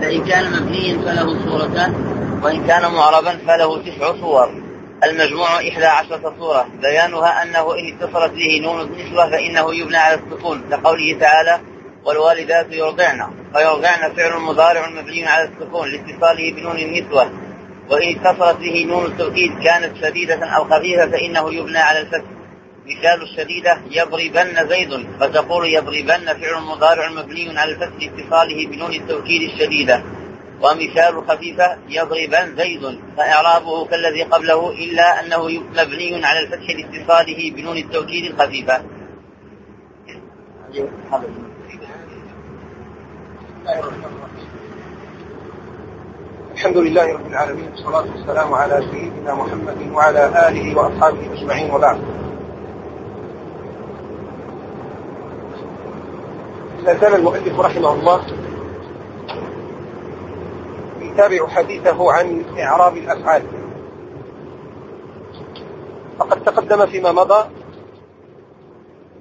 فإن كان مبنيا فله صورتان وإن كان معربا فله تسع صور. المجموع إحدى عشرة صورة. بيانها أنه إن اتصلت به نون النسوة فإنه يبنى على السكون لقوله تعالى والوالدات يرضعن فيرضعن فعل مضارع مبني على السكون لاتصاله بنون النسوة وإن اتصلت به نون التوكيد كانت شديدة أو خفيفة فإنه يبنى على الفتح. مثال الشديدة يضربن زيد فتقول يضربن فعل مضارع مبني على الفتح لاتصاله بنون التوكيد الشديدة ومثال الخفيفة يضربن زيد فإعرابه كالذي قبله إلا أنه مبني على الفتح لاتصاله بنون التوكيد الخفيفة الحمد لله رب العالمين والصلاة والسلام على سيدنا محمد وعلى آله وأصحابه أجمعين وبعد. لا زال المؤلف رحمه الله يتابع حديثه عن إعراب الأفعال. فقد تقدم فيما مضى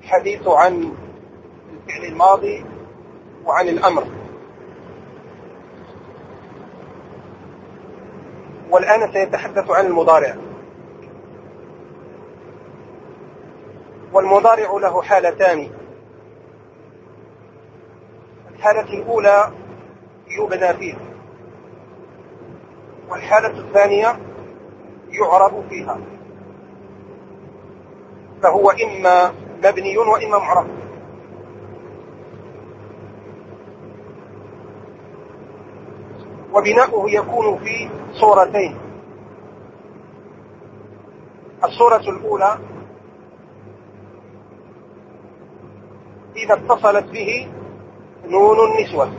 الحديث عن الفعل الماضي وعن الأمر. والآن سيتحدث عن المضارع. والمضارع له حالتان. الحالة الأولى يبنى فيه والحالة الثانية يعرب فيها فهو إما مبني وإما معرب. وبناؤه يكون في صورتين الصورة الأولى إذا اتصلت به نون النسوة.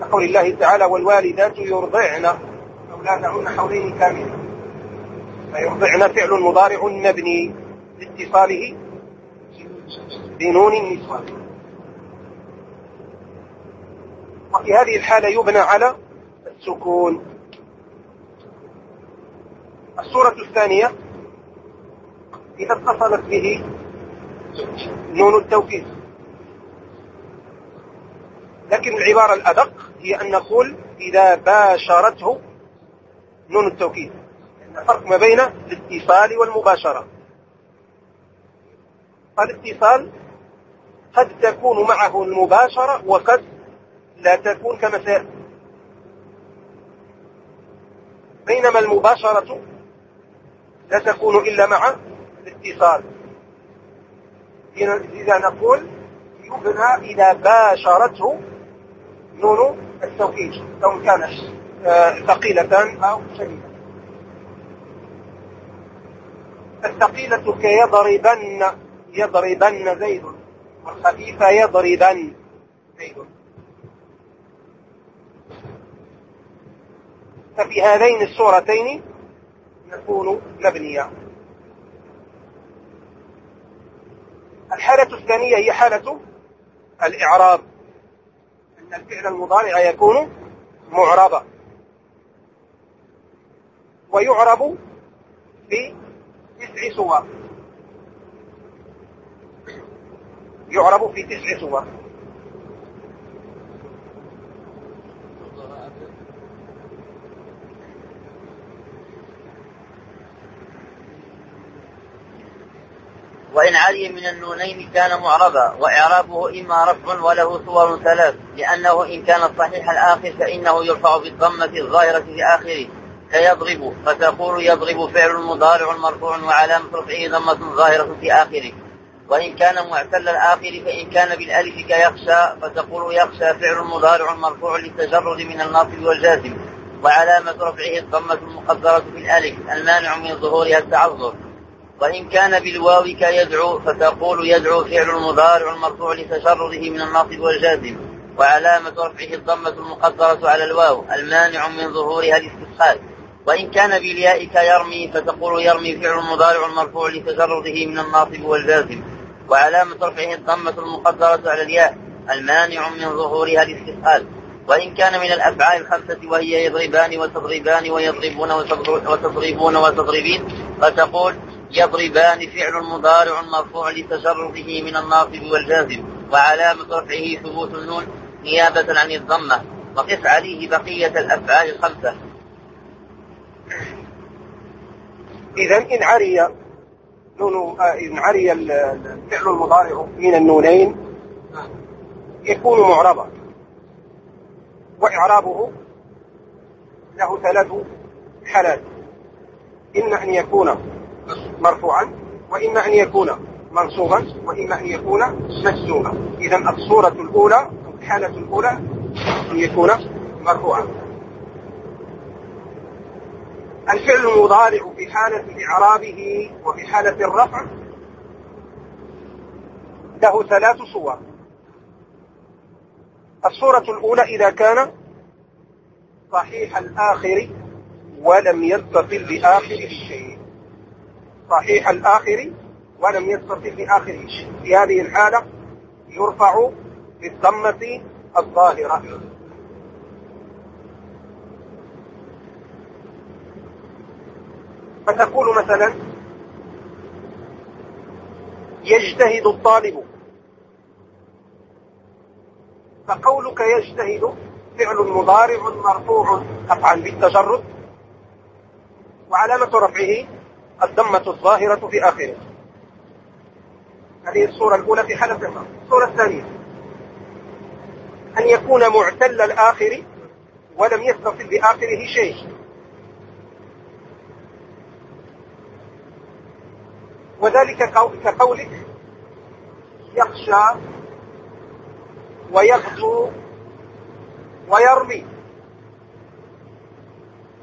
كقول الله تعالى والوالدات يرضعن أولادهن حولين كاملين. فيرضعن فعل مضارع مبني لاتصاله بنون النسوة. وفي هذه الحالة يبنى على السكون. الصورة الثانية إذا اتصلت به نون التوكيد. لكن العبارة الأدق هي أن نقول إذا باشرته نون التوكيد. الفرق ما بين الاتصال والمباشرة. الاتصال قد تكون معه المباشرة وقد لا تكون كما سيأتي. بينما المباشرة لا تكون إلا مع الاتصال. إذا نقول يبنى إذا باشرته نون التوكيد سواء كانت آه، ثقيلة أو شديدة. الثقيلة كيضربن يضربن زيد والخفيفة يضربن زيد. ففي هذين الصورتين يكون مبنيا الحالة الثانية هي حالة الإعراب. الفعل المضارع يكون معربا. ويعرب في تسع صور يعرب في تسع صور وإن علي من النونين كان معربا وإعرابه إما رفع وله صور ثلاث لأنه إن كان صحيح الآخر فإنه يرفع بالضمة الظاهرة في آخره كيضرب فتقول يضرب فعل مضارع مرفوع وعلامة رفعه ضمة ظاهرة في آخره. وإن كان معتل الآخر فإن كان بالألف كيخشى فتقول يخشى فعل مضارع مرفوع للتجرد من الناصب والجازم وعلامة رفعه الضمة المقدرة في الألف المانع من ظهورها التعذر. وإن كان بالواو كيدعو فتقول يدعو فعل المضارع المرفوع لتشرده من الناصب والجازم وعلامة رفعه الضمة المقدرة على الواو المانع من ظهورها الاستسقال وإن كان بالياء كيرمي فتقول يرمي فعل المضارع المرفوع لتجرده من الناصب والجازم. وعلامة رفعه الضمة المقدرة على الياء المانع من ظهورها الاستسقال وإن كان من الأفعال الخمسة وهي يضربان وتضربان ويضربون وتضربون وتضربين فتقول يضربان فعل مضارع مرفوع لتجرده من الناصب والجازم وعلامة رفعه ثبوت النون نيابة عن الضمة. وقف عليه بقية الأفعال الخمسة. إذا إن عري نون إن عري الفعل المضارع من النونين يكون معربا. وإعرابه له ثلاث حالات. إما أن يكون مرفوعا وإما أن يكون منصوبا وإما أن يكون مجزوما إذا الصورة الأولى الحالة الأولى أن يكون مرفوعا. الفعل المضارع في حالة إعرابه وفي حالة الرفع له ثلاث صور. الصورة الأولى إذا كان صحيح الآخر ولم يتصل بآخره شيء صحيح الآخر ولم يتصل بآخره شيء. في هذه الحالة يرفع بالضمة الظاهرة. فتقول مثلا يجتهد الطالب. فقولك يجتهد فعل مضارع مرفوع قطعا بالتجرد. وعلامة رفعه الضمة الظاهرة في آخره. هذه الصورة الأولى في حالة الرفع الصورة الثانية. أن يكون معتل الآخر ولم يتصل بآخره شيء. وذلك كقولك يخشى ويغزو ويرمي.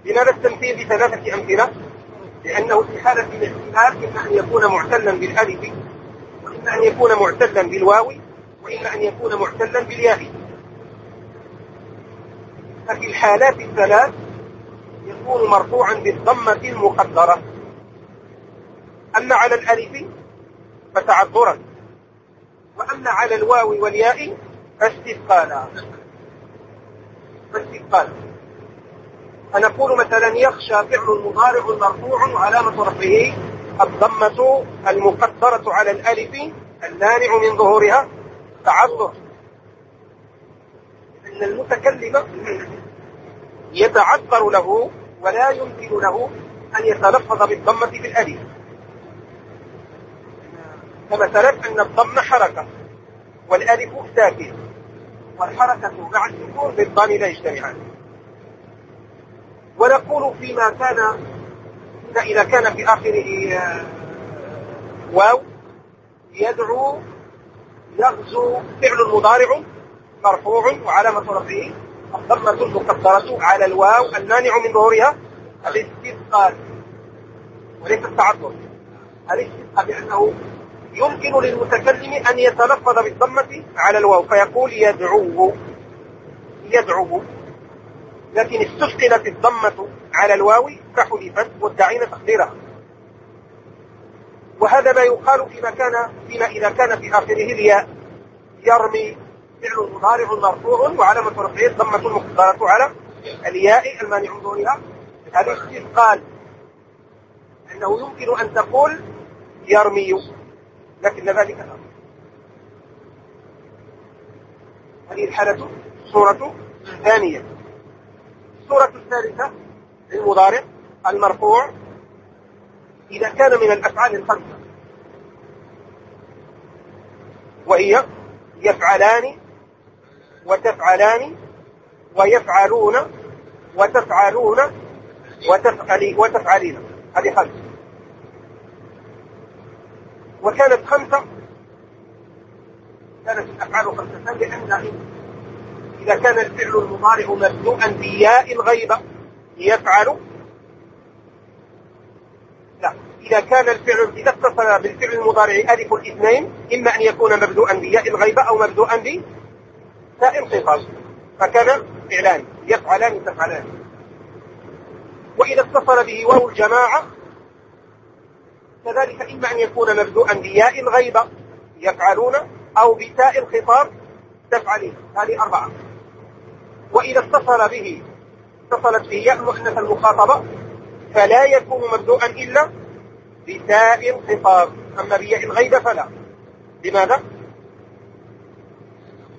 لماذا التمثيل بثلاثة أمثلة؟ لأنه في حالة الاحتمال إما أن يكون معتلا بالألف وإما أن يكون معتلا بالواو وإما أن يكون معتلا بالياء. ففي الحالات الثلاث يكون مرفوعا بالضمة المقدرة. أما على الألف فتعذرا. وأما على الواو والياء فاستثقالا. فاستثقالا. فنقول مثلا يخشى فعل مضارع مرفوع وعلامة رفعه الضمة المقدرة على الألف المانع من ظهورها. تعذر. أن المتكلم يتعذر له ولا يمكن له أن يتلفظ بالضمة في الألف. فمثلا أن الضم حركة والألف ساكن والحركة مع السكون بالضم لا يجتمعان. ونقول فيما كان إذا كان في آخره آه، واو يدعو يغزو فعل مضارع مرفوع وعلامة رفعه الضمة المقدرة على الواو المانع من ظهورها الاستثقال وليس التعذر الاستثقال بأنه يمكن للمتكلم أن يتلفظ بالضمة على الواو فيقول يدعوه يدعوه. لكن استثقلت الضمة على الواو فحذفت والدعين تقديرها وهذا ما يقال فيما كان فيما إذا كان في آخره الياء يرمي فعل مضارع مرفوع وعلامة رفعه الضمة المقدرة على الياء المانع من دونها استثقال أنه يمكن أن تقول يرمي لكن ذلك لا. هذه الحالة صورة ثانية. الصورة الثالثة للمضارع المرفوع إذا كان من الأفعال الخمسة. وهي يفعلان وتفعلان ويفعلون وتفعلون وتفعلين. هذه خمسة. وكانت خمسة كانت الأفعال خمسة لأن إذا كان الفعل المضارع مبدوءا بياء الغيبة يفعل. لا إذا كان الفعل إذا اتصل بالفعل المضارع ألف الاثنين إما أن يكون مبدوءا بياء الغيبة أو مبدوءا بتاء الخطاب فكان فعلان يفعلان تفعلان. وإذا اتصل به واو الجماعة كذلك إما أن يكون مبدوءا بياء الغيبة يفعلون أو بتاء الخطاب تفعلين. هذه أربعة. وإذا اتصل به اتصلت به ياء مؤنث المخاطبة فلا يكون مبدوءا إلا بتاء الخطاب. أما بياء الغيبة فلا. لماذا؟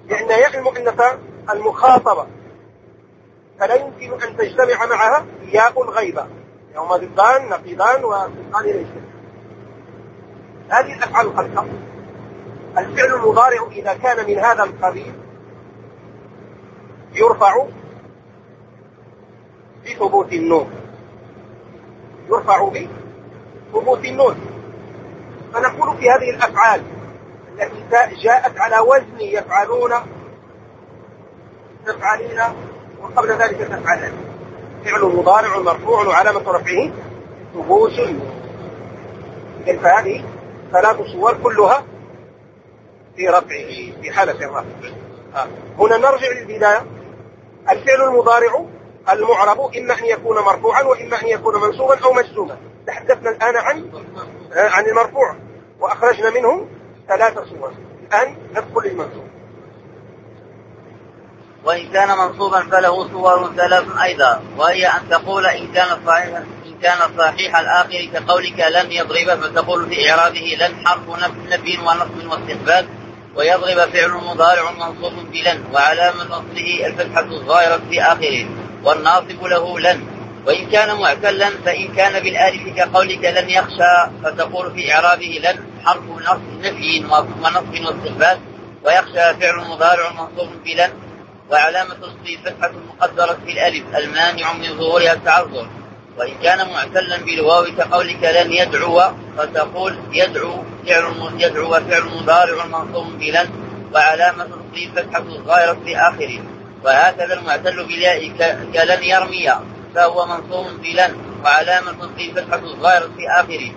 لأن ياء المؤنثة المخاطبة فلا يمكن أن تجتمع معها ياء الغيبة يوم ضدان نقيضان وصدقان ليس هذه الأفعال الخمسة الفعل المضارع إذا كان من هذا القبيل يرفع بثبوت النون. يرفع بثبوت النون. فنقول في هذه الأفعال التي جاءت على وزن يفعلون تفعلين وقبل ذلك تفعلن فعل مضارع مرفوع وعلامة رفعه ثبوت. إذن فهذه ثلاث صور كلها في رفعه في حالة الرفع. آه. هنا نرجع للبداية. الفعل المضارع المعرب إما أن يكون مرفوعا وإما أن يكون منصوبا أو مجزوما. تحدثنا الآن عن آه، عن المرفوع وأخرجنا منه ثلاث صور. الآن ندخل للمنصوب. وإن كان منصوبا فله صور ثلاث أيضا وهي أن تقول إن كان صحيحا إن كان صحيح الآخر كقولك لن يضرب فتقول في إعرابه لن حرف نفي ونصب واستقبال ويضرب فعل مضارع منصوب بلن وعلامة نصبه الفتحة الظاهرة في آخره والناصب له لن. وإن كان معتلا فإن كان بالآلف كقولك لن يخشى فتقول في إعرابه لن حرف نفي ونصب واستقبال ويخشى فعل مضارع منصوب بلن وعلامة نصبه فتحة مقدرة في الألف المانع من ظهورها التعذر. وإن كان معتلا بالواو كقولك لن يدعو فتقول يدعو فعل يدعو وفعل مضارع منصوب بلن وعلامة نصبه فتحة الظاهرة في آخره. وهكذا المعتل بالياء كلن يرمي فهو منصوب بلن وعلامة نصبه فتحة الظاهرة في آخره.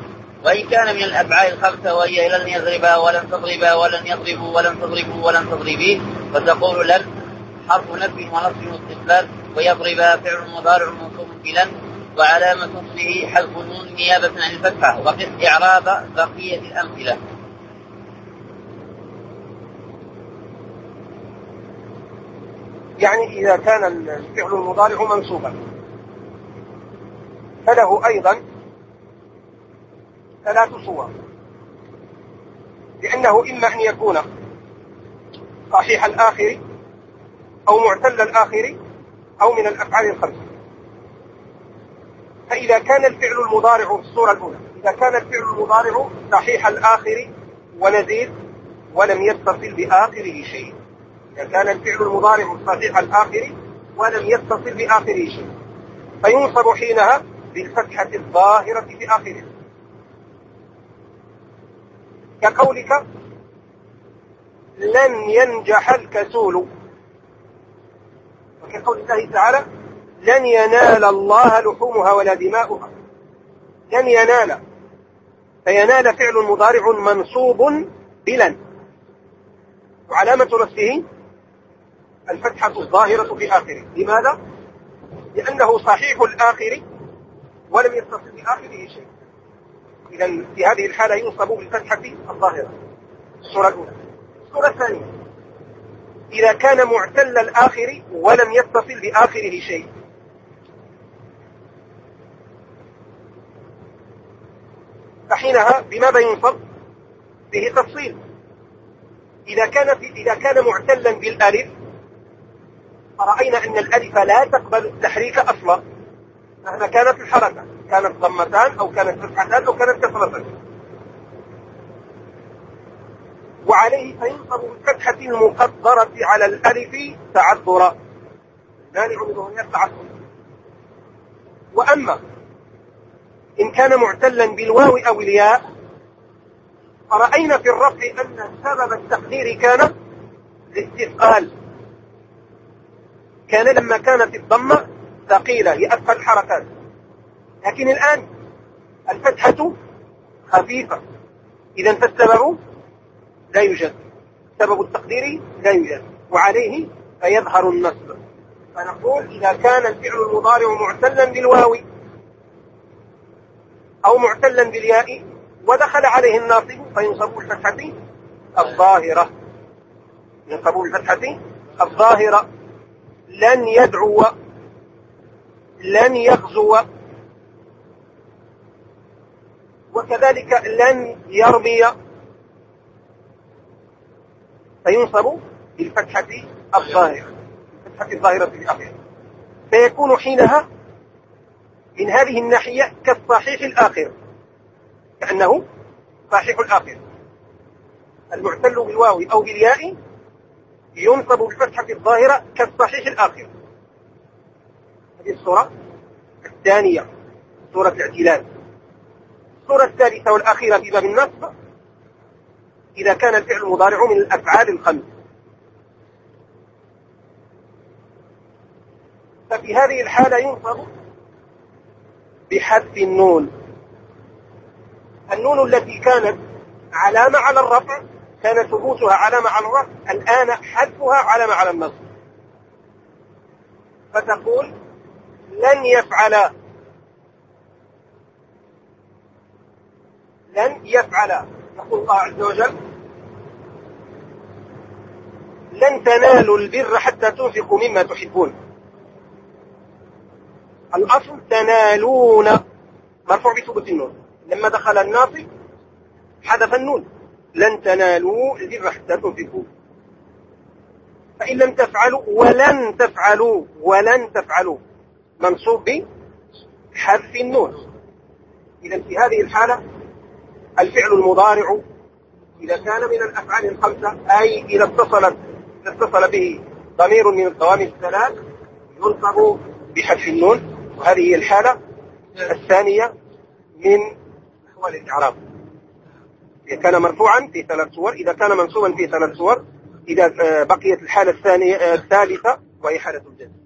وإن كان من الأفعال الخمسة وهي لن يضربا ولن تضربا ولن يضربوا ولن تضربوا ولن تضربي فتقول لن حرف نفي ونصب واستقبال ويضربا فعل مضارع منصوب بلن وعلامة نصبه حذف النون نيابة عن الفتحة وقف إعراب بقية الأمثلة. يعني إذا كان الفعل المضارع منصوبا. فله أيضا ثلاث صور. لأنه إما أن يكون صحيح الآخر أو معتل الآخر أو من الأفعال الخمسة. فإذا كان الفعل المضارع في الصورة الأولى إذا كان الفعل المضارع صحيح الآخر ونزيد ولم يتصل بآخره شيء. إذا كان الفعل المضارع صحيح الآخر ولم يتصل بآخره شيء. فينصب حينها بالفتحة الظاهرة في آخره. كقولك لن ينجح الكسول. وكقول الله تعالى لن ينال الله لحومها ولا دماؤها. لن ينال. فينال فعل مضارع منصوب بلن وعلامة نفسه الفتحة الظاهرة في آخره. لماذا؟ لأنه صحيح الآخر ولم يتصل بآخره شيء. إذا في هذه الحالة ينصب بالفتحة الظاهرة. الصورة الأولى. الصورة الثانية. إذا كان معتل الآخر ولم يتصل بآخره شيء. فحينها بماذا ينصب؟ به تفصيل. إذا كان في إذا كان معتلا بالألف فرأينا أن الألف لا تقبل التحريك أصلا. مهما كانت الحركة. كانت ضمتان أو كانت فتحتان أو كانت كسرتان. وعليه فينصب بالفتحة المقدرة على الألف تعذرا. مانع من ظهورها التعذر وأما إن كان معتلا بالواو أو الياء فرأينا في الرفع أن سبب التقدير كان الاستثقال. كان لما كانت الضمة ثقيلة هي أثقل الحركات. لكن الآن الفتحة خفيفة. إذا فالسبب لا يوجد. سبب التقدير لا يوجد. وعليه فيظهر النصب. فنقول إذا كان الفعل المضارع معتلا بالواو أو معتلا بالياء ودخل عليه الناصب فينصب الفتحة الظاهرة. ينصب الفتحة الظاهرة. لن يدعو لن يغزو. وكذلك لن يرمي. فينصب بالفتحة الظاهرة. الفتحة الظاهرة في الأخير. فيكون حينها من هذه الناحية كالصحيح الآخر كأنه صحيح الآخر. المعتل بالواو أو بالياء ينصب بالفتحة الظاهرة كالصحيح الآخر. هذه الصورة الثانية صورة الاعتلال. الصورة الثالثة والأخيرة في باب النصب إذا كان الفعل المضارع من الأفعال الخمس. ففي هذه الحالة ينصب بحذف النون. النون التي كانت علامة على الرفع كان ثبوتها علامة على الرفع الآن حذفها علامة على النصب. فتقول لن يفعل لن يفعل. يقول الله عز وجل لن تنالوا البر حتى تنفقوا مما تحبون. الأصل تنالون مرفوع بثبوت النون. لما دخل الناصب حذف النون. لن تنالوا البر حتى تنفقوا فإن لم تفعلوا ولن تفعلوا ولن تفعلوا. منصوب بحذف النون. إذا في هذه الحالة الفعل المضارع إذا كان من الأفعال الخمسة أي إذا اتصلت اتصل به ضمير من الضوامر الثلاث ينصب بحذف النون. وهذه هي الحالة الثانية من أحوال الإعراب. إذا كان مرفوعا في ثلاث صور إذا كان منصوبا في ثلاث صور إذا آه، بقيت الحالة الثانية آه، الثالثة وهي حالة الجزم.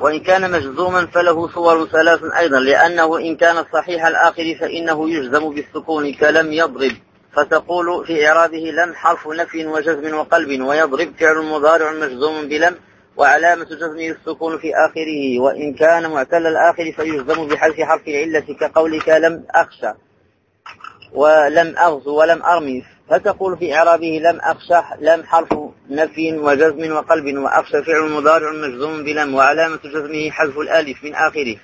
وإن كان مجزوما فله صور ثلاث أيضا لأنه إن كان صحيح الآخر فإنه يجزم بالسكون كلم يضرب. فتقول في إعرابه لم حرف نفي وجزم وقلب ويضرب فعل مضارع مجزوم بلم وعلامة جزمه السكون في آخره وإن كان معتل الآخر فيجزم بحذف حرف العلة كقولك لم أخشى ولم أغزو ولم أرمي. فتقول في إعرابه لم أخشى لم حرف نفي وجزم وقلب وأخشى فعل مضارع مجزوم بلم. وعلامة جزمه حذف الألف من آخره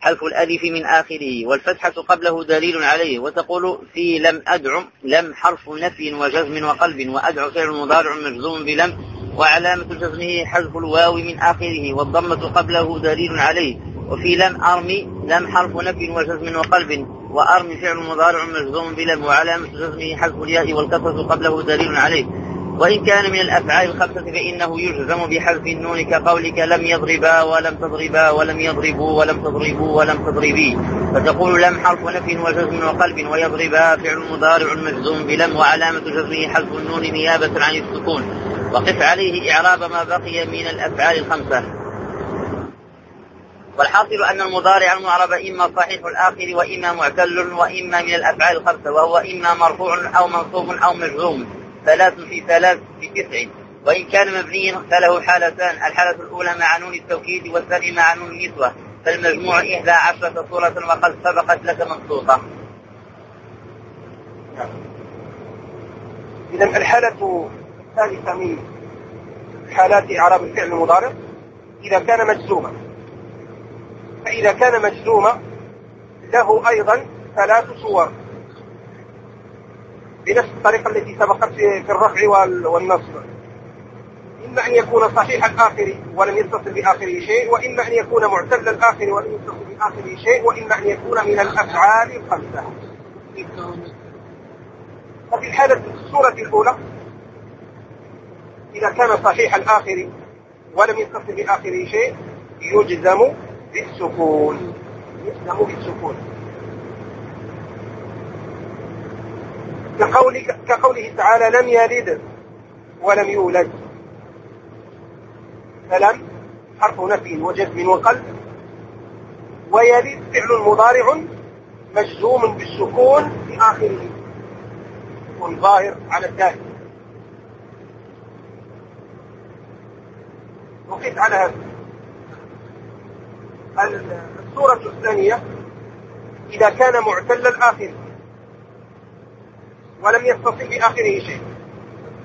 حذف الألف من آخره والفتحة قبله دليل عليه. وتقول في لم أدعم لم حرف نفي وجزم وقلب وأدعو فعل مضارع مجزوم بلم. وعلامة جزمه حذف الواو من آخره والضمة قبله دليل عليه. وفي لم أرمي لم حرف نفي وجزم وقلب. وأرمي فعل مضارع مجزوم بلم وعلامة جزمه حذف الياء والكسرة قبله دليل عليه. وإن كان من الأفعال الخمسة فإنه يجزم بحذف النون كقولك لم يضربا ولم تضربا ولم يضربوا ولم تضربوا ولم تضربي. فتقول لم حرف نفي وجزم وقلب ويضربا فعل مضارع مجزوم بلم وعلامة جزمه حذف النون نيابة عن السكون. وقف عليه إعراب ما بقي من الأفعال الخمسة. والحاصل أن المضارع المعرب إما صحيح الآخر وإما معتل وإما من الأفعال الخمسة وهو إما مرفوع أو منصوب أو مجزوم ثلاث في ثلاث في تسع. وإن كان مبنيا فله حالتان الحالة الأولى مع نون التوكيد والثانية مع نون النسوة فالمجموع إحدى عشرة صورة وقد سبقت لك مخصوصة إذا الحالة الثالثة من حالات إعراب الفعل المضارع إذا كان مجزوما. فإذا كان مجزوما له أيضا ثلاث صور. بنفس الطريقة التي سبقت في الرفع والنصب. إما أن يكون صحيح الآخر ولم يتصل بآخره شيء وإما أن يكون معتل الآخر ولم يتصل بآخره شيء وإما أن يكون من الأفعال الخمسة وفي الحالة الصورة الأولى إذا كان صحيح الآخر ولم يتصل بآخره شيء يجزم بالسكون. يجزم بالسكون. كقوله تعالى لم يلد ولم يولد. فلم حرف نفي وجزم وقلب. ويلد فعل مضارع مجزوم بالسكون في آخره. يكون ظاهر على الدال وقف على هذا. الصورة الثانية إذا كان معتل الآخر ولم يتصل بآخره شيء.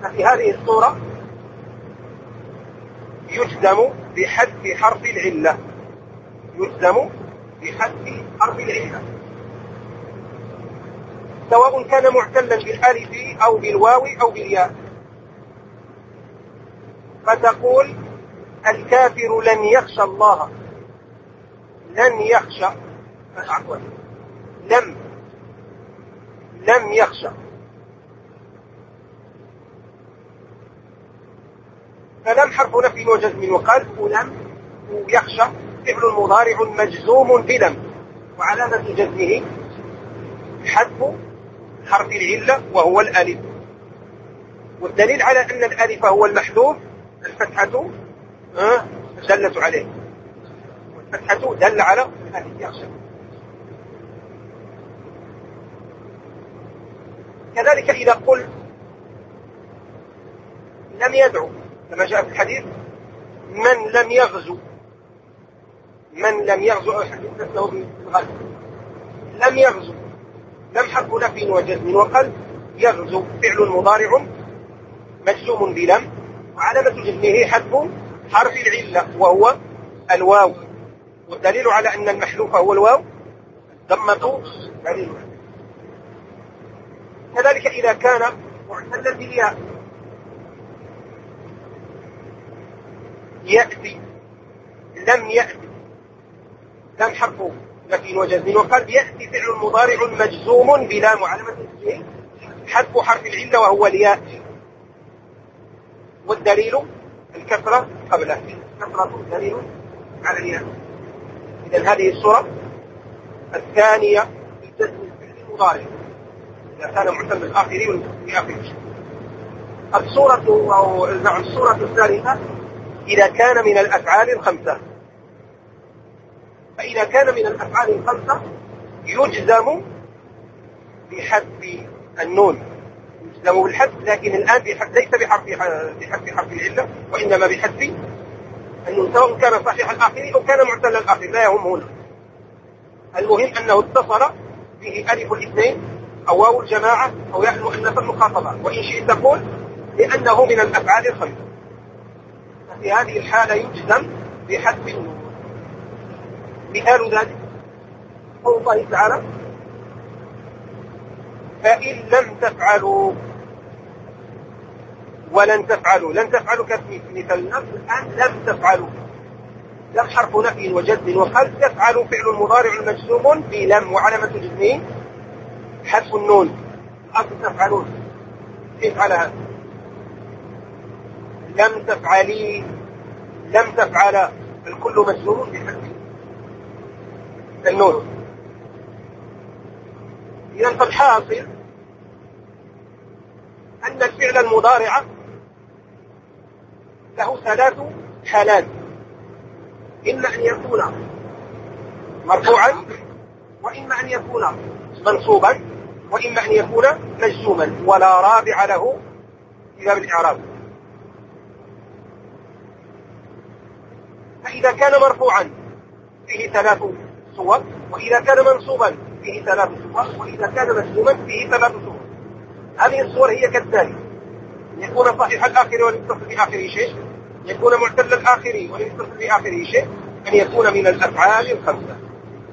ففي هذه الصورة يجزم بحذف حرف العلة. يجزم بحذف حرف العلة. سواء كان معتلا بالألف أو بالواو أو بالياء. فتقول الكافر لن يخشى الله. لن يخشى. عفوا. لم. لم يخشى. فلم حرف نفي وجزم وقال ولم يخشى. فعل مضارع مجزوم بلم. وعلامة جزمه حذف حرف العلة وهو الألف. والدليل على أن الألف هو المحذوف الفتحة دلت عليه. والفتحة دل على يخشى. كذلك إذا قلت لم يدعو كما جاء في الحديث من لم يغزو من لم يغزو أو يحدث نفسه بالغزو لم يغزو. لم حرف نفي وجزم وقلب يغزو. فعل مضارع مجزوم بلم. وعلامة جزمه حذف حرف العلة وهو الواو. والدليل على أن المحذوف هو الواو ضمة دليل كذلك إذا كان معتلا بالياء يأتي لم يأتي لم حرف نفي وجزم وقال يأتي فعل مضارع مجزوم بلا معلمة حذف حرف العلة وهو الياء. والدليل الكثرة قبله كثرة دليل الياء. إذا هذه الصورة الثانية في جزم الفعل المضارع. إذا كان معتم بالآخر والآخر الصورة أو نعم الصورة الثالثة إذا كان من الأفعال الخمسة. فإذا كان من الأفعال الخمسة يجزم بحذف النون. يجزم بالحذف لكن الآن ليس بحذف بحذف حرف العلة وإنما بحذف النون سواء كان صحيح الآخر أو كان معتل الآخر لا يهم هنا. المهم أنه اتصل به ألف الاثنين أو واو الجماعة أو ياء المؤنث المخاطبة وإن شئت تقول لأنه من الأفعال الخمسة ففي هذه الحالة يجزم بحذف مثال ذلك قول الله تعالى فإن لم تفعلوا ولن تفعلوا لن تفعلوا مثل النفس الآن لم تفعلوا. لم حرف نفي وجد وقد تفعلوا فعل مضارع مجزوم بلم وعلامة جزمه حذف النون. الأصل تفعلون. هذا؟ لم تفعلي لم تفعل. الكل مجزوم بحذف النون. إذا فالحاصل أن الفعل المضارع له ثلاث حالات. إما أن يكون مرفوعا وإما أن يكون منصوبا وإما أن يكون مجزوما ولا رابع له في باب الإعراب. فإذا كان مرفوعا فيه ثلاث صور وإذا كان منصوبا فيه ثلاث صور وإذا كان مجزوما فيه ثلاث صور. هذه الصور هي كالتالي. يكون صحيح الآخر وليتصل بآخره شيء. يكون معتل الآخر وليتصل بآخره شيء. أن يكون من الأفعال الخمسة.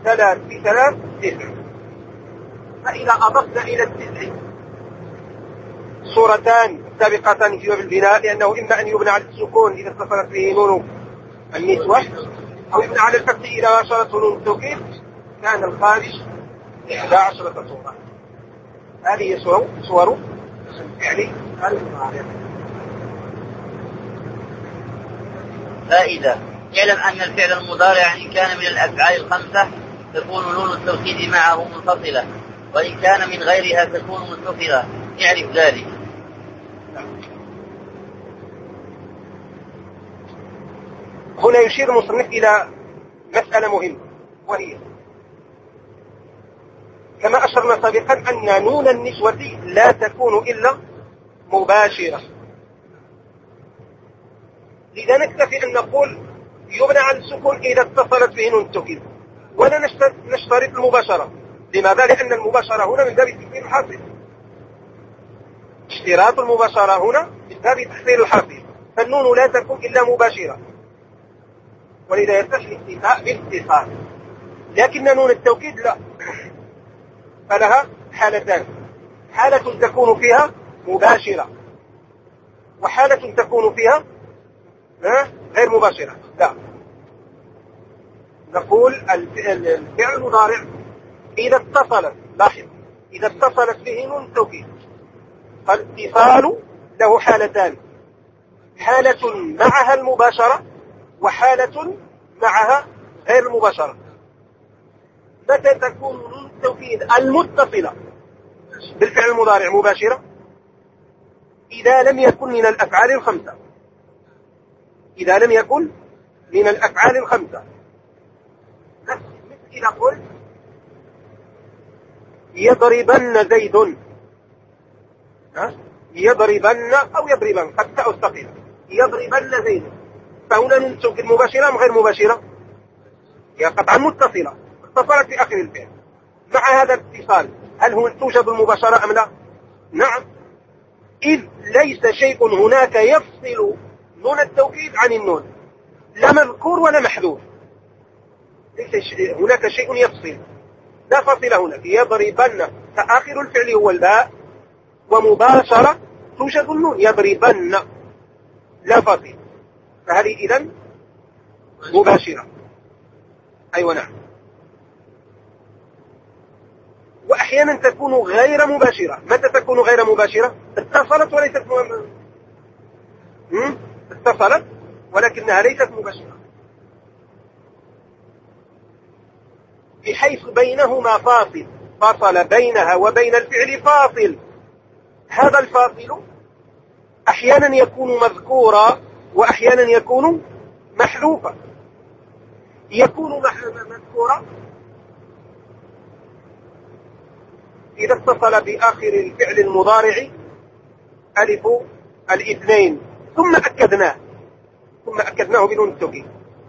ثلاث في ثلاث تسع. فإذا أضفنا إلى التسع. صورتان سابقتان في باب البناء لأنه إما أن يبنى على السكون إذا اتصلت به نون النسوة أو يبنى على الفتح إذا باشرته نون التوكيد كان الخارج إحدى عشرة صورة هذه صور صور الفعل المضارع فائدة. اعلم أن الفعل المضارع إن كان من الأفعال الخمسة تكون نون التوكيد معه منفصلة وإن كان من غيرها تكون متصلة. اعرف ذلك. هنا يشير المصنف إلى مسألة مهمة وهي كما أشرنا سابقا أن نون النسوة لا تكون إلا مباشرة. لذا نكتفي أن نقول يبنى على السكون إذا اتصلت به نون التوكيد ولا نشترط المباشرة. لماذا؟ لأن المباشرة هنا من باب تكفير الحاصل اشتراط المباشرة هنا من باب تحصيل الحاصل فالنون لا تكون إلا مباشرة. ولذا يصح الاكتفاء بالاتصال لكن نون التوكيد لا. فلها حالتان. حالة تكون فيها مباشرة. وحالة تكون فيها غير مباشرة. لا. نقول الفعل المضارع إذا اتصلت لاحظ. إذا اتصلت به نون التوكيد فالاتصال له حالتان. حالة معها المباشرة وحالة معها غير المباشرة. متى تكون نون التوكيد المتصلة بالفعل المضارع مباشرة إذا لم يكن من الأفعال الخمسة. إذا لم يكن من الأفعال الخمسة. مثل إذا قلت يضربن زيد. يضربن أو يضربن قد تأستقل يضربن زيد. فهنا ننسك المباشرة أم غير مباشرة؟ هي قطعا متصلة. اتصلت في آخر الفعل. مع هذا الاتصال. هل هو توجد المباشرة أم لا؟ نعم. إذ ليس شيء هناك يفصل نون التوكيد عن النون. لا مذكور ولا محذوف. ليس هناك شيء يفصل. لا فصل هناك يضربن فآخر الفعل هو الباء ومباشرة توجد النون. يضربن لا فصل. فهذه إذن مباشرة. أيوة نعم. وأحيانا تكون غير مباشرة. متى تكون غير مباشرة؟ اتصلت وليست اتصلت ولكنها ليست مباشرة. بحيث بينهما فاصل. فصل بينها وبين الفعل فاصل. هذا الفاصل أحيانا يكون مذكورا وأحيانا يكون محذوفا. يكون مذكورا إذا اتصل بآخر الفعل المضارع ألف الاثنين. ثم أكدناه. ثم أكدناه بنون التوكيد.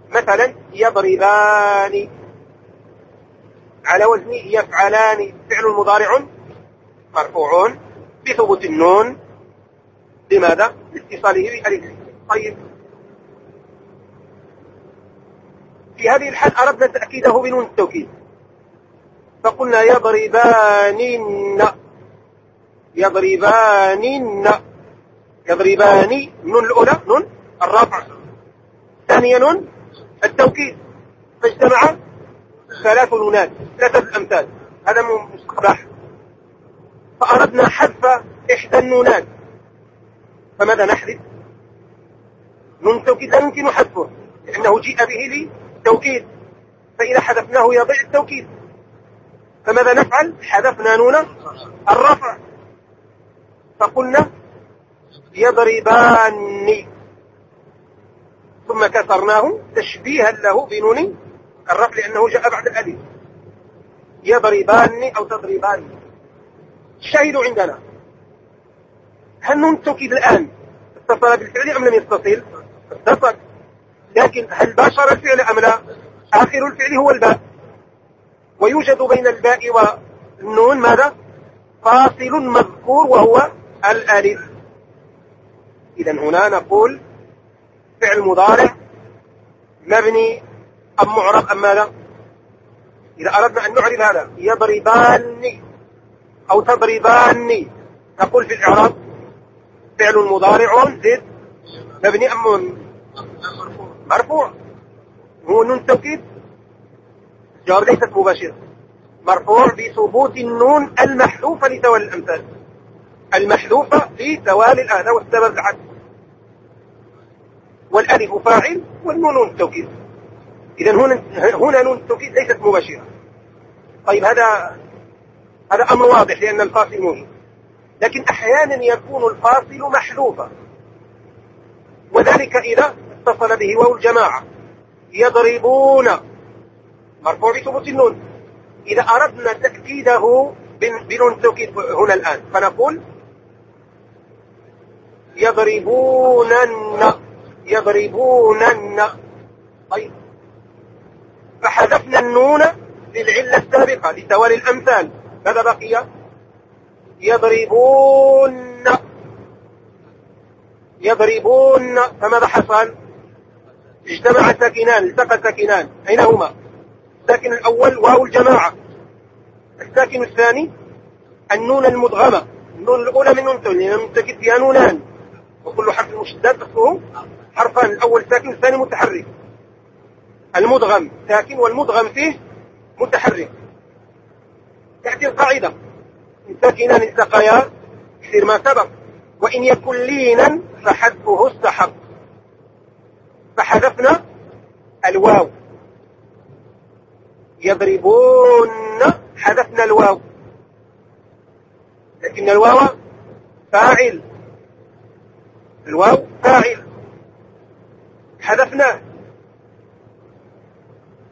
مثلا يضربان. على وزن يفعلان فعل مضارع مرفوع بثبوت النون. لماذا؟ لاتصاله بألف. طيب. في هذه الحال أردنا تأكيده بنون التوكيد. فقلنا يضربان يضربان يضربان. نون الأولى نون الرفع ثانيا نون التوكيد. فاجتمع ثلاث نونات ثلاثة الأمثال هذا مصطلح. فأردنا حذف إحدى النونات. فماذا نحذف؟ نون التوكيد لا يمكن حذفه لأنه جيء به لتوكيد. فإذا حذفناه يضيع التوكيد. فماذا نفعل؟ حذفنا نون الرفع. فقلنا يضربان ثم كسرناه تشبيها له بنون الرفع لأنه جاء بعد الألف. يضربان أو تضربان الشاهد عندنا. هل نون التوكيد الآن اتصل بالفعل أم لم يتصل؟ اتصل. لكن هل باشر الفعل أم لا؟ آخر الفعل هو الباء. ويوجد بين الباء والنون ماذا؟ فاصل مذكور وهو الألف. إذا هنا نقول فعل مضارع مبني أم معرب أم ماذا؟ إذا أردنا أن نعرف هذا يضربان أو تضربان. نقول في الإعراب فعل مضارع زد مبني أم مرفوع. هو نون التوكيد؟ جواب ليست مباشرة. مرفوع بثبوت النون المحذوفة لتوالي الأمثال. المحذوفة لتوالي الآن والسبب العدل. والألف فاعل والنون نون التوكيد. إذا هنا هنا نون التوكيد ليست مباشرة. طيب هذا هذا أمر واضح لأن الفاصل موجود. لكن أحيانا يكون الفاصل محذوفا. وذلك إذا اتصل به واو الجماعة. يضربون مرفوع بثبوت النون. إذا أردنا تأكيده بنون التوكيد هنا الآن فنقول يضربونن يضربونن. طيب. فحذفنا النون للعلة السابقة لتوالي الأمثال. ماذا بقي؟ يضربون. يضربون. فماذا حصل؟ اجتمع ساكنان التقى ساكنان أين هما الساكن الأول واو الجماعة. الساكن الثاني النون المدغمة النون الأولى من نون لأن فيها نونان. وكل حرف مشدد أصله حرفان. الأول ساكن الثاني متحرك. المدغم ساكن والمدغم فيه متحرك. تأتي القاعدة. إن ساكنان التقيا يصير ما سبق. وإن يكن لينا فحذفه استحق فحذفنا الواو. يضربون. حذفنا الواو. لكن الواو فاعل. الواو فاعل. حذفناه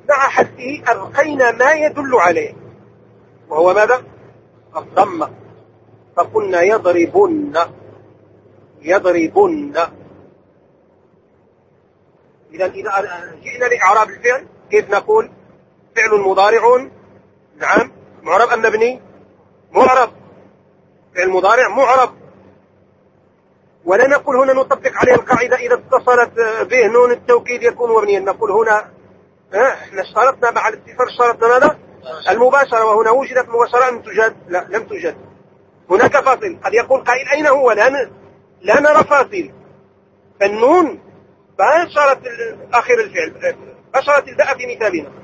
مع حذفه أبقينا ما يدل عليه. وهو ماذا؟ الضمة فقلنا يضربن يضربن إذا إذا جئنا لإعراب الفعل كيف نقول؟ فعل مضارع. نعم معرب أم مبني معرب. فعل مضارع معرب. ولا نقول هنا نطبق عليه القاعدة إذا اتصلت به نون التوكيد يكون مبنيا. نقول هنا إحنا اشترطنا مع الاتصال اشترطنا ماذا؟ المباشرة. وهنا وجدت مباشرة لم توجد. لا لم توجد. هناك فاصل. قد يقول قائل أين هو؟ لا لا نرى فاصل. فالنون باشرت آخر الفعل باشرت الباء في مثالنا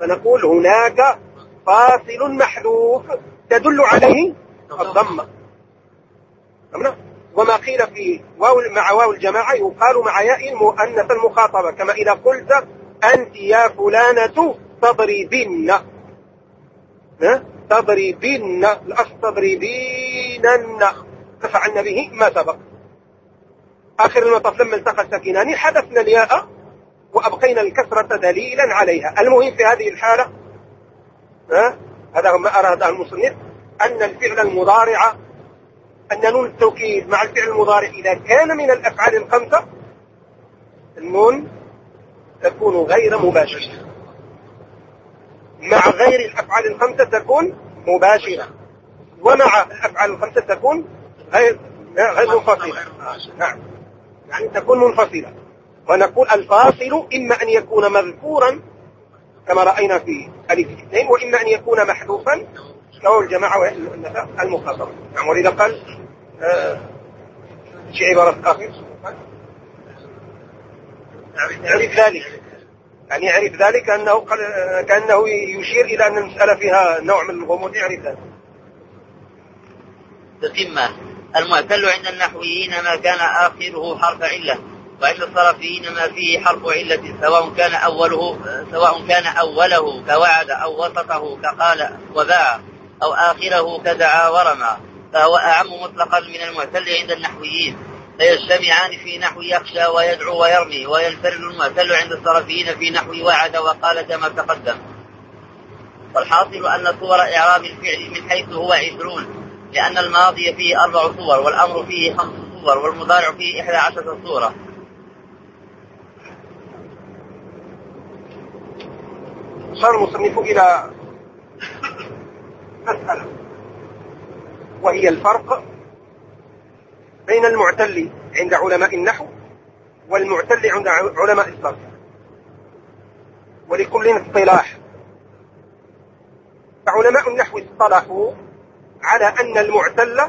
فنقول هناك فاصل محذوف تدل عليه الضمة وما قيل في واو مع واو الجماعة يقال مع ياء المؤنث المخاطبة كما إذا قلت أنت يا فلانة تضربين. تضربين الأصل تضربينن ففعلنا به ما سبق. آخر المطاف لما التقى الساكنان حذفنا الياء وأبقينا الكسرة دليلا عليها. المهم في هذه الحالة هذا ما أراد المصنف أن الفعل المضارع أن نون التوكيد مع الفعل المضارع إذا كان من الأفعال الخمسة النون تكون غير مباشرة. مع غير الأفعال الخمسة تكون مباشرة. ومع الأفعال الخمسة تكون غير غير منفصلة. نعم. يعني تكون منفصلة. ونقول الفاصل إما أن يكون مذكورا كما رأينا في ألف الاثنين وإما أن يكون محذوفا كهو الجماعة المخاطبة نعم ولذا قال آه شيء عبارة آخر يعرف ذلك. يعني يعرف ذلك أنه كأنه يشير إلى أن المسألة فيها نوع من الغموض يعرف ذلك. تتمة المعتل عند النحويين ما كان آخره حرف علة. وعند الصرفيين ما فيه حرف علة سواء كان أوله سواء كان أوله كوعد أو وسطه كقال وباع أو آخره كدعا ورمى فهو أعم مطلقا من المعتل عند النحويين. فيجتمعان في نحو يخشى ويدعو ويرمي وينفرد المعتل عند الصرفيين في نحو وعد وقال كما تقدم. والحاصل أن صور إعراب الفعل من حيث هو عشرون لأن الماضي فيه أربع صور والأمر فيه خمس صور والمضارع فيه إحدى عشرة صورة. صار المصنف إلى مسألة. وهي الفرق بين المعتل عند علماء النحو والمعتل عند علماء الصرف ولكل اصطلاح. فعلماء النحو اصطلحوا على أن المعتل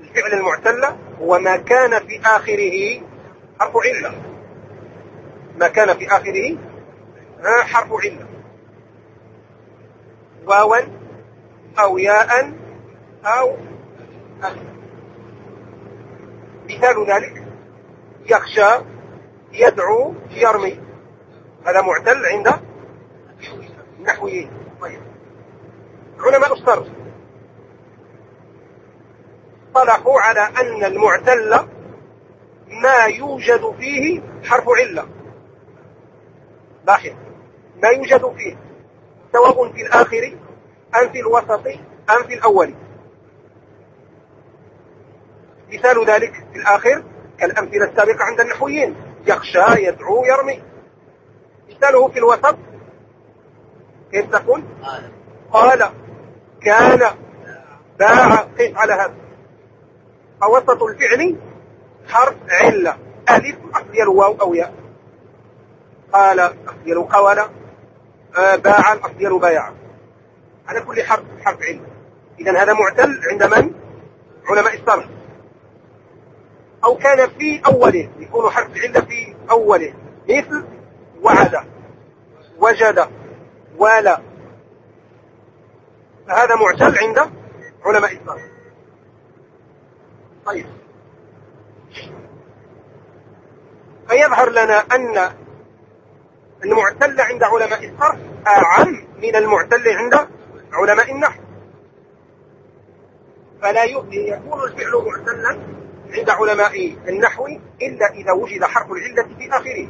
الفعل المعتل هو ما كان في آخره حرف علة. ما كان في آخره حرف علة. واوا أو ياء أو مثال ذلك يخشى يدعو يرمي. هذا معتل عند النحويين طيب. علماء الصرف. طلقوا على أن المعتل ما يوجد فيه حرف علة. لاحظ ما يوجد فيه. سواء في الآخر أم في الوسط أم في الأول. مثال ذلك في الآخر كالأمثلة السابقة عند النحويين يخشى يدعو يرمي. مثاله في الوسط كيف تقول؟ قال كان باع قيس على هذا. فوسط الفعل حرف علة ألف أصل الواو أو ياء. قال أصل قول آه، باع أصل بايع على كل حرف حرف علة إذا هذا معتل عند من؟ علماء الصرف. أو كان في أوله يكون حرف العلة في أوله. مثل وعد وجد ولا فهذا معتل عند علماء الصرف. طيب. فيظهر لنا أن المعتل عند علماء الصرف أعم من المعتل عند علماء النحو. فلا يكون الفعل معتلا عند علماء النحو إلا إذا وجد حرف العلة في آخره.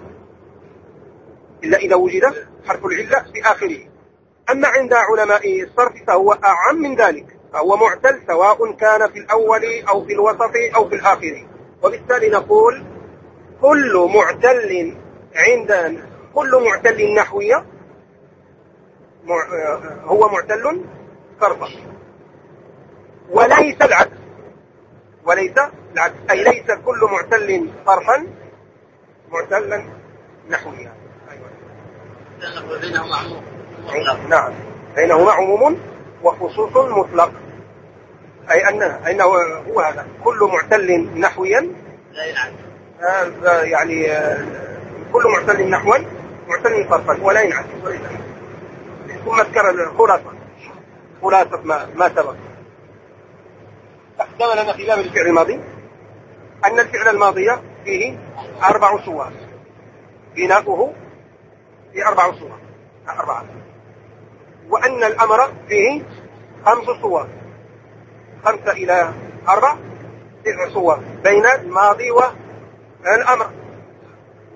إلا إذا وجد حرف العلة في آخره. أما عند علماء الصرف فهو أعم من ذلك. فهو معتل سواء كان في الأول أو في الوسط أو في الآخر. وبالتالي نقول كل معتل عند كل معتل نحوية هو معتل صرفا وليس العكس. وليس العكس. أي ليس كل معتل صرفا معتلا نحويا. أيوة. بينهما عموم نعم. بينهما عموم وخصوص مطلق. أي أنه, أنه هو هذا. كل معتل نحويا. لا ينعكس آه، يعني آه، كل معتل نحوا معتل صرفا ولا ينعكس ثم اذكر الخلاصة خلاصة ما ما سبق. تقدم لنا باب الفعل الماضي. أن الفعل الماضي فيه أربع صور. بناؤه في أربع صور. أربعة. وأن الأمر فيه خمس صور. خمسة إلى أربع تسع صور. بين الماضي والأمر.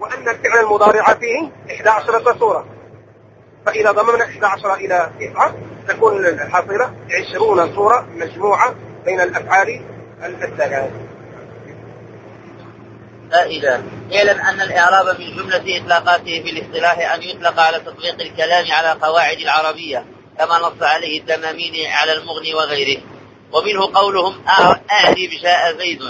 وأن الفعل المضارع فيه إحدى عشرة صورة. فإذا ضممنا إحدى عشرة إلى تسعة تكون الحاصلة عشرون صورة مجموعة بين الأفعال الثلاث فائدة اعلم أن الإعراب من جملة إطلاقاته في الاصطلاح أن يطلق على تطبيق الكلام على قواعد العربية كما نص عليه الدمامين على المغني وغيره. ومنه قولهم أعرب جاء زيد.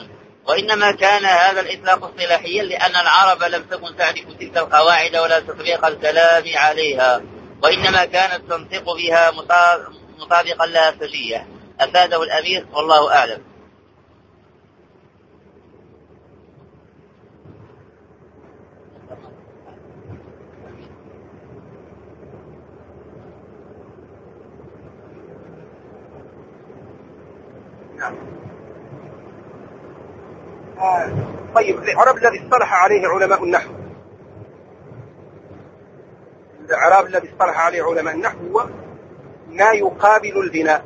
وإنما كان هذا الإطلاق اصطلاحيا لأن العرب لم تكن تعرف تلك القواعد ولا تطبيق الكلام عليها وإنما كانت تنطق بها مطابقا لها سجية. أفاده الأمير والله أعلم. طيب الإعراب الذي اصطلح عليه علماء النحو. الإعراب الذي اصطلح عليه علماء النحو هو ما يقابل البناء.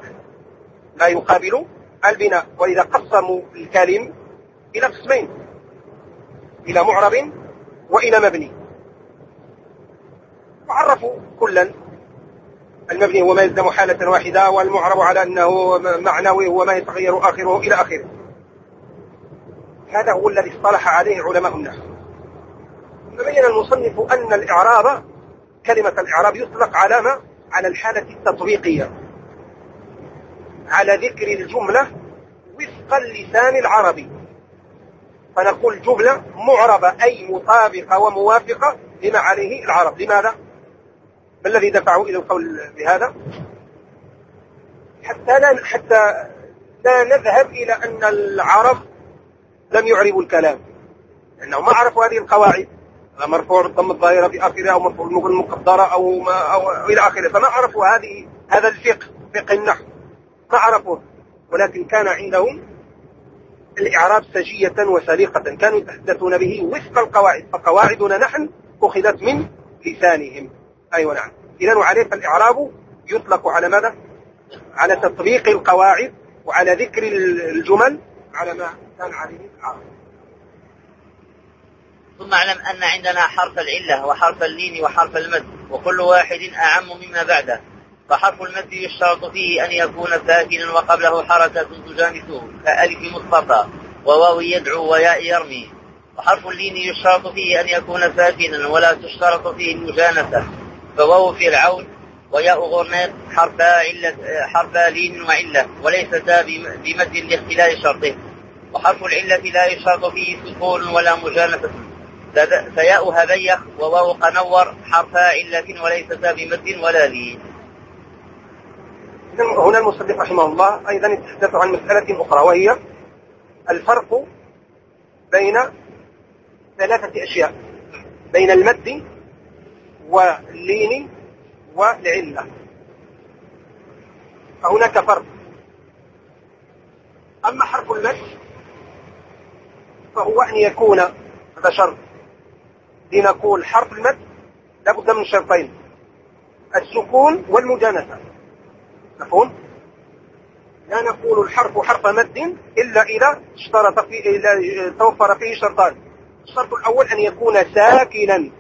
ما يقابل البناء. وإذا قسموا الكلم إلى قسمين إلى معرب وإلى مبني. وعرفوا كلا. المبني هو ما يلزم حالة واحدة والمعرب على أنه معنوي هو ما يتغير آخره إلى آخره. هذا هو الذي اصطلح عليه علماء النحو. فبين المصنف أن الإعراب كلمة الإعراب يطلق على ما؟ على الحالة التطبيقية. على ذكر الجملة وفق اللسان العربي. فنقول جملة معربة أي مطابقة وموافقة لما عليه العرب. لماذا؟ ما الذي دفعه إلى القول بهذا؟ حتى لا حتى لا نذهب إلى أن العرب لم يعربوا الكلام. لأنهم ما عرفوا هذه القواعد. مرفوع الضم الظاهرة في آخره أو مرفوع المقدرة أو, ما أو إلى آخره. فما عرفوا هذه هذا الفقه فقه النحو. ما عرفوه. ولكن كان عندهم الإعراب سجية وسليقة. كانوا يتحدثون به وفق القواعد. فقواعدنا نحن أخذت من لسانهم. أيوة نعم. إذا وعليه فالإعراب يطلق على ماذا؟ على تطبيق القواعد وعلى ذكر الجمل على ما كان عليه العرب ثم اعلم أن عندنا حرف العلة وحرف اللين وحرف المد وكل واحد أعم مما بعده. فحرف المد يشترط فيه أن يكون ساكنا وقبله حركة تجانسه كألف مصطفى وواو يدعو وياء يرمي. وحرف اللين يشترط فيه أن يكون ساكنا ولا تشترط فيه المجانسة فواو فرعون وياء غرنيق حرف علة حرف لين وعلة وليستا بمد لاختلال شرطه. وحرف العلة لا يشترط فيه سكون ولا مجانسة فياء هبيخ وواو قنور حرفا علة وليستا بمد ولا لين. هنا المصنف رحمه الله أيضا يتحدث عن مسألة أخرى وهي الفرق بين ثلاثة أشياء بين المد واللين والعلة. فهناك فرق. أما حرف المد فهو أن يكون هذا شرط. لنقول حرف المد لابد من شرطين. السكون والمجانسة. مفهوم؟ لا نقول الحرف حرف مد إلا إذا اشترط فيه إلا توفر فيه شرطان. الشرط الأول أن يكون ساكنا.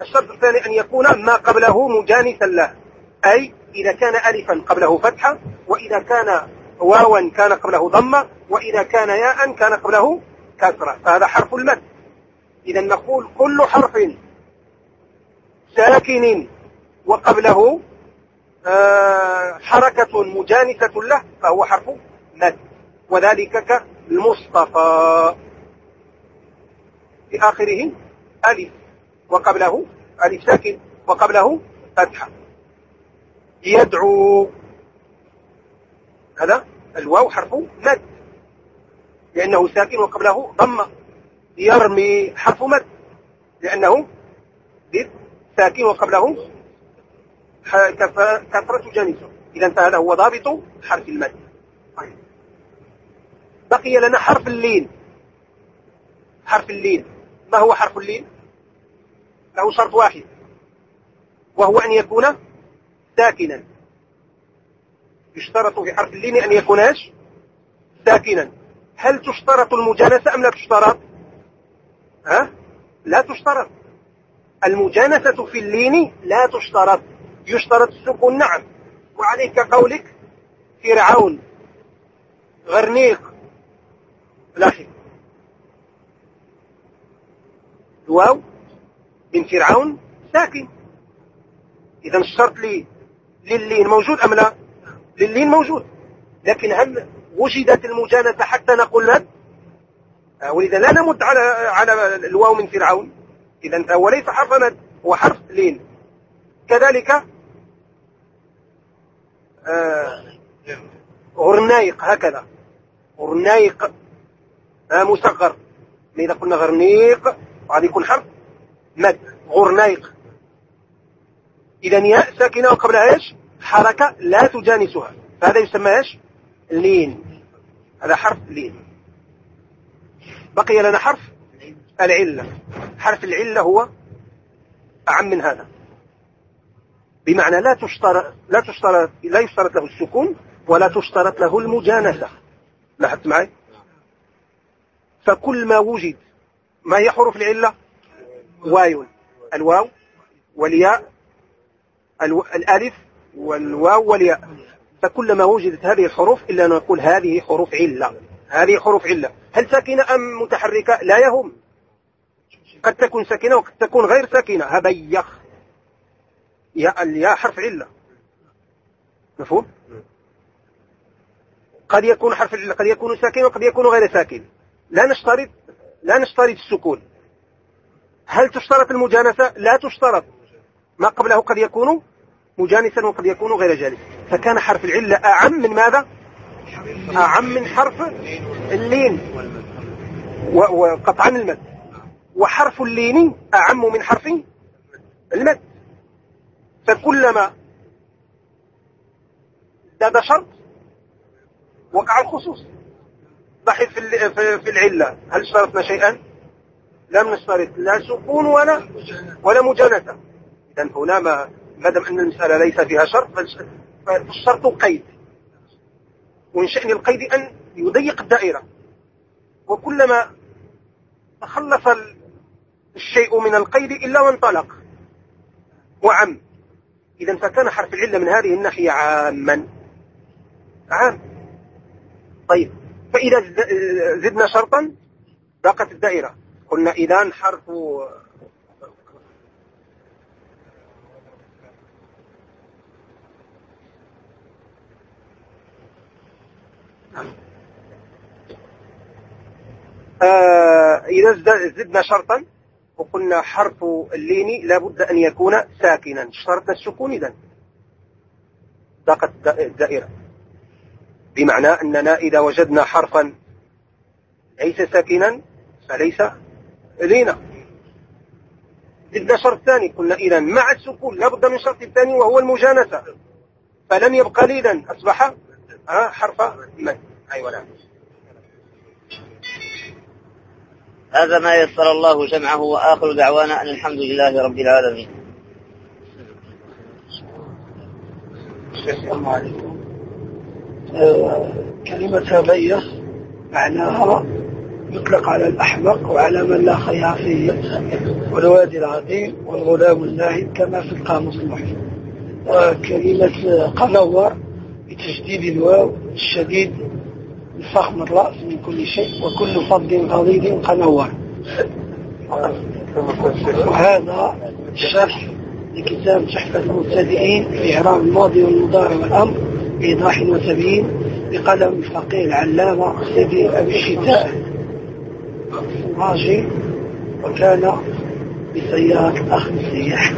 الشرط الثاني أن يكون ما قبله مجانسا له. أي إذا كان ألفا قبله فتحة وإذا كان واوا كان قبله ضمة وإذا كان ياء كان قبله كسرة. فهذا حرف المد. إذا نقول كل حرف ساكن وقبله آه، حركة مجانسة له فهو حرف مد. وذلك كالمصطفى. في آخره ألف. وقبله ألف ساكن وقبله فتحة. يدعو. هذا؟ الواو حرف مد. لأنه ساكن وقبله ضمة يرمي حرف مد. لأنه ساكن وقبله كثرة جانسه. إذا فهذا هو ضابط حرف المد. طيب. بقي لنا حرف اللين. حرف اللين. ما هو حرف اللين؟ له شرط واحد. وهو أن يكون ساكنا. يشترط في حرف اللين أن يكون ساكنا. هل تشترط المجانسة أم لا تشترط؟ ها؟ لا تشترط. المجانسة في اللين لا تشترط. يشترط السكون نعم وعليك قولك فرعون غرنيق. لاحظ الواو من فرعون ساكن. إذا الشرط لي للين موجود أم لا؟ للين موجود. لكن هل وجدت المجانسة حتى نقول مد آه، ولذا لا نمد على على الواو من فرعون. إذا فهو ليس حرف مد هو حرف لين. كذلك آه غرنايق هكذا. غرنايق آه مصغر. إذا قلنا غرنيق وهذا يكون حرف. مد غرنايق. إذا ياء ساكنة وقبلها إيش؟ حركة لا تجانسها. فهذا يسمى إيش؟ لين. هذا حرف لين. بقي لنا حرف العلة. حرف العلة هو أعم من هذا. بمعنى لا تشترط لا تشترط لا يشترط له السكون ولا تشترط له المجانسة. لاحظت معي؟ فكل ما وجد ما هي حروف العلة؟ واو الواو والياء الألف والواو والياء. فكلما وجدت هذه الحروف إلا نقول هذه حروف علة. هذه حروف علة. هل ساكنة أم متحركة؟ لا يهم. قد تكون ساكنة وقد تكون غير ساكنة. هبيخ. يا الياء حرف علة. مفهوم؟ قد يكون حرف العلة قد يكون ساكن وقد يكون غير ساكن. لا نشترط لا نشترط السكون. هل تشترط المجانسة؟ لا تشترط. ما قبله قد يكون مجانسا وقد يكون غير جانس فكان حرف العلة أعم من ماذا؟ أعم من حرف اللين وقطعا المد. وحرف اللين أعم من حرف المد. فكلما زاد شرط وقع الخصوص. في في العلة هل اشترطنا شيئا؟ لم نشترط لا سكون ولا ولا مجانسة. إذا هنا ما ما دام أن المسألة ليس فيها شرط فالشرط قيد. ومن شأن القيد أن يضيق الدائرة. وكلما تخلص الشيء من القيد إلا وانطلق. وعم. إذا فكان حرف العلة من هذه الناحية عاما. عام. طيب. فإذا زدنا شرطا ضاقت الدائرة. قلنا إذا حرف آه إذا زدنا شرطا وقلنا حرف اللين لابد أن يكون ساكنا. اشترطنا السكون إذا. ضاقت الدائرة. بمعنى أننا إذا وجدنا حرفا ليس ساكنا فليس لينا. إذا شرط ثاني. قلنا إذا مع السكون لابد من شرط ثاني وهو المجانسة. فلم يبقى ليلا أصبح حرف من أيوة نعم هذا ما يسر الله جمعه وآخر دعوانا أن الحمد لله رب العالمين. السلام عليكم. آه، كلمة بية معناها يطلق على الأحمق وعلى من لا خيار فيه والوادي العظيم والغلام الزاهد كما في القاموس المحيط. وكلمة قنور بتشديد الواو الشديد الفخم الرأس من كل شيء وكل فض غليظ قنور وهذا الشرح لكتاب تحفة المبتدئين في إعراب الماضي والمضارع والأمر بإيضاح وتبيين بقلم الفقيه العلامة سيدي أبي الشتاء الراجي وكان بسيارة أخ السياح